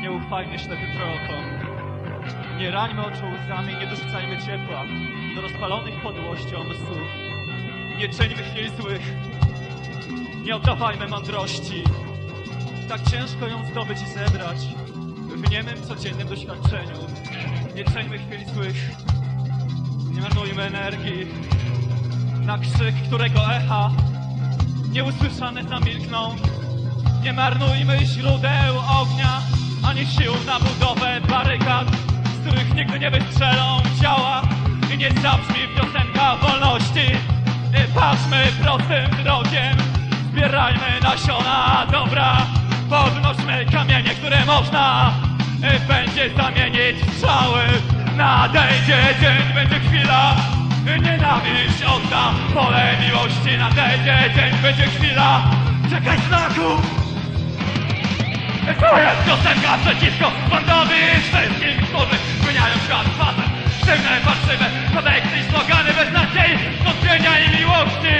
Nie ufajmy ślepym prorokom. Nie rańmy oczu łzami, nie dorzucajmy ciepła do rozpalonych podłością słów. Nie czyńmy chwil złych. Nie oddawajmy mądrości. Tak ciężko ją zdobyć i zebrać w niemym codziennym doświadczeniu. Nie czyńmy chwil złych. Nie marnujmy energii na krzyk, którego echa nieusłyszane zamilkną. Nie marnujmy źródeł ognia, ani sił na budowę barykad, z których nigdy nie wystrzelą ciała i nie zabrzmi piosenka wolności. I patrzmy prostym drokiem, zbierajmy nasiona dobra, podnośmy kamienie, które można y, będzie zamienić strzały. Nadejdzie dzień, będzie chwila, y, nienawiść odda pole miłości. Nadejdzie dzień, będzie chwila, czekaj znaku. To piosenka przeciwko bandowi wszystkim, którzy zmieniają świat fatem. Sztywne, parszywe kodeksy i slogany bez nadziei, wątpienia i miłości.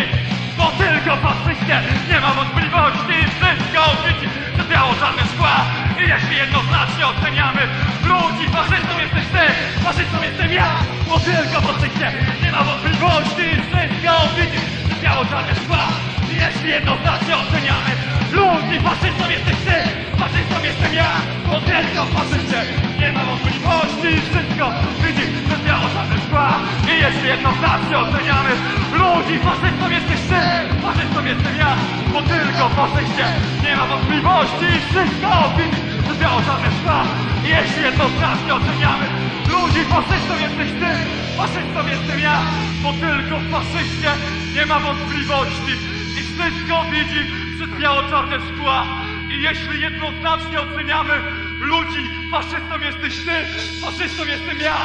Bo tylko faszyście, nie ma wątpliwości, wszystko widzi przez biało-czarne szkła. I jeśli jednoznacznie oceniamy ludzi, faszystą jesteś ty, faszystą jestem ja. Bo tylko faszyście, nie ma wątpliwości, wszystko widzi przez tylko faszyście, nie ma wątpliwości, wszystko widzi przez biało-czarne szkła. I jeśli jednoznacznie oceniamy ludzi, faszystą jesteś ty, faszystą jestem ja. Bo tylko faszyście, nie ma wątpliwości, wszystko widzi przez biało-czarne szkła. I jeśli jednoznacznie oceniamy ludzi, faszystą jesteś ty, faszystą jestem ja. Bo tylko faszyście nie ma wątpliwości i wszystko widzi przez biało-czarne szkła. I jeśli jednoznacznie oceniamy ludzi, faszystą jesteś ty, faszystą jestem ja.